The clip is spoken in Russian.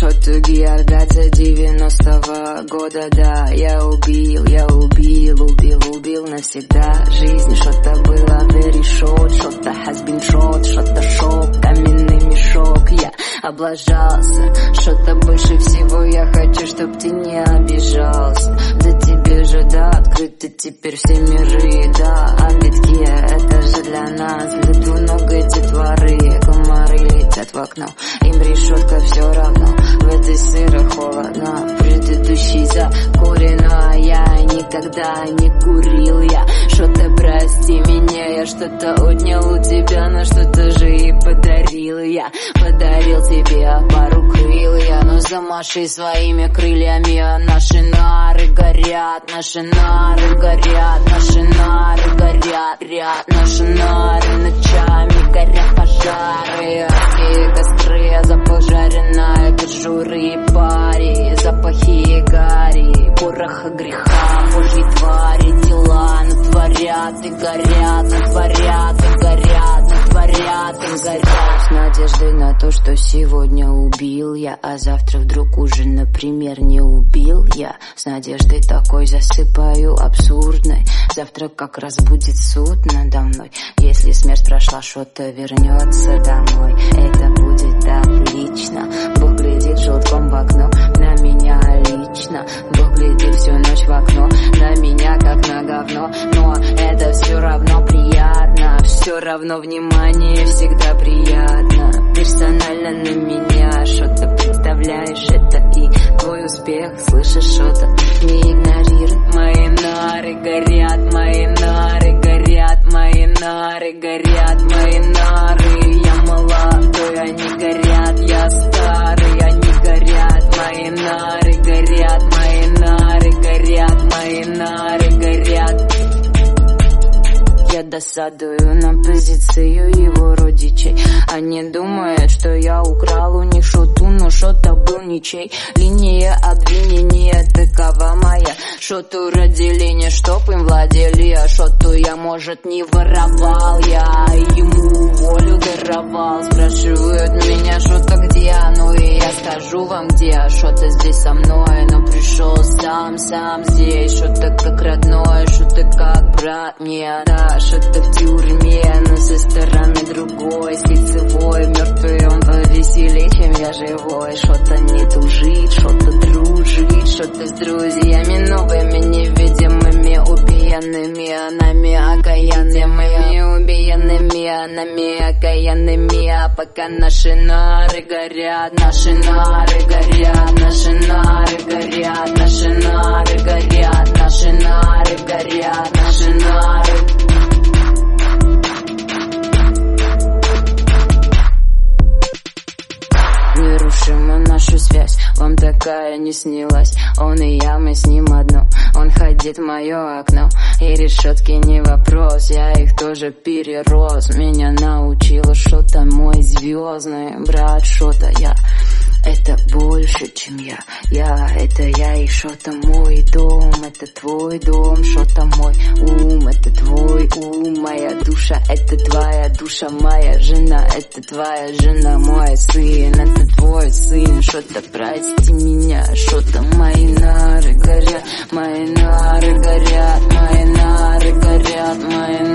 Я убил Шоту Георгадзе 90-го года, да Я убил, я убил, убил, убил навсегда Жизнь. Что-то было short Что-то has been short, что-то шок Каменный мешок, я облажался Что-то больше всего я хочу, чтоб ты не обижался. Да тебе же, да, открыты теперь все миры, да А это же для нас. Любит много детворы, комары летят в окно Им решетка все равно, что-то отнял у тебя Но что-то же и подарил. Я Подарил тебе пару крыл я Но замаши своими крыльями, а наши нары горят Наши нары горят, наши нары горят Ряд, наши нары ночами горят пожары. Адские костры, запожаренная кожуры и пари Запахи и гари, пороха греха, натворят и горят, и горят горят С надеждой на то, что сегодня убил я А завтра вдруг уже, например, не убил я. С надеждой такой засыпаю абсурдной. Завтра как раз будет суд надо мной. Если смерть прошла, что-то вернется домой. Это будет отлично. Бог глядит желтком в окно На меня лично. Бог глядит всю ночь в окно На меня как на говно. Но это все равно приятно. Все равно внимание всегда приятно Персонально на меня что-то представляешь. Это и твой успех, слышишь что-то Не игнорируй. Мои нары горят, мои нары горят Мои нары горят, мои нары. Я молодой, они горят, я старый Они горят, мои нары горят, мои нары горят Мои нары горят. Я досадую на позицию ничей Линия обвинения такова моя. Шоту родили не чтоб им владели, а шоту я, может, не воровал. Я ему волю даровал. Спрашивают меня, что-то где, ну и я скажу вам где. Что-то здесь со мной, сам, сам здесь. Что-то как родной, что-то как брат? Мне, да Что-то в тюрьме, но со стороны другой С лицевой, мертвый он повеселее, чем я живой. Что-то не тужит, что-то дружит Что-то с друзьями Нами окаянными А пока наши нары горят Наши нары горят, наши нары горят Наши нары горят, наши нары горят Наши нары. Нерушима наша связь, вам такая не снилась. Он и я, мы с ним одно. Он ходит в мое окно И решетки не вопрос Я тоже перерос. Меня научила что-то мой звездный брат. Что-то я это больше, чем я. Я, это я и что-то мой дом Это твой дом, что-то мой ум Это твой ум, моя душа Это твоя душа, моя жена Это твоя жена, мой сын Это твой сын, что-то прости меня Что-то мои нары горят. Мои нары горят Мои нары горят Мои